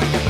Bye.